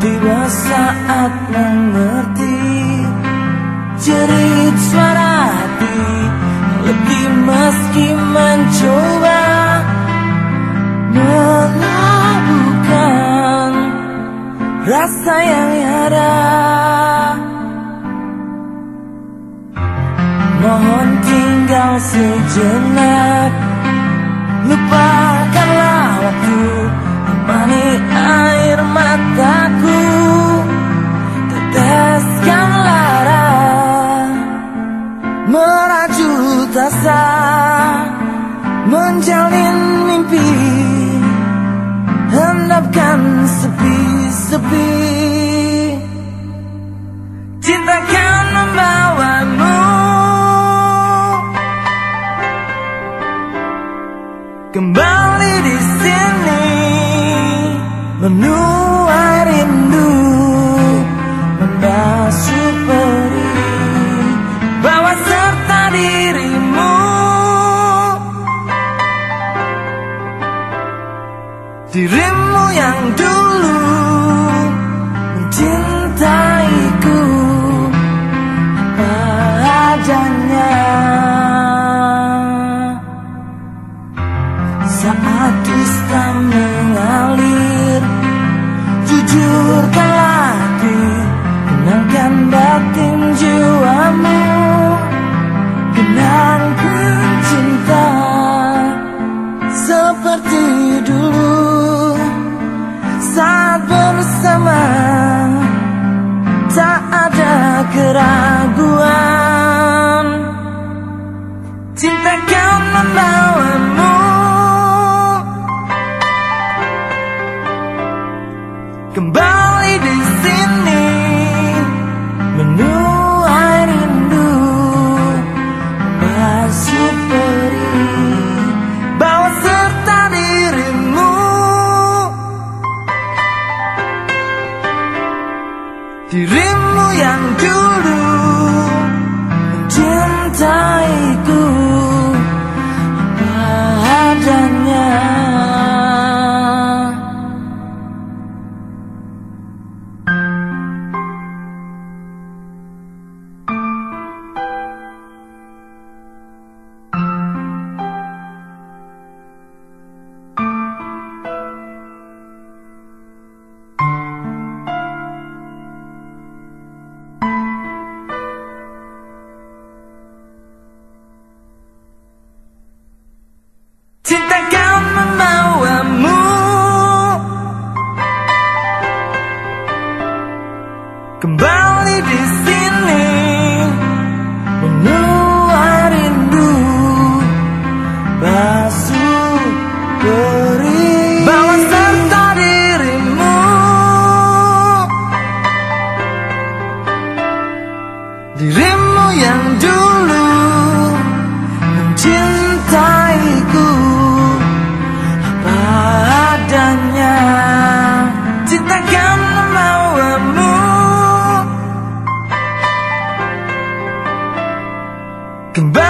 Tiba saat mengerti Jerit suara hati. Lebih meski mencoba Melabuhkan Rasa yang ada. Mohon tinggal sejenak Lupakanlah Merajut asa Menjalin mimpi Hendapkan sepi-sepi. Cintakan membawamu. Kembali di sini Menuai rindu Dirimu yang dulu Mencintaiku. Apa adanya Saat bersama Tak ada keraguan. Cintakan membawamu. Kembali di sini Dirimu yang dulu Mencintaiku Kembali di sini Kembali di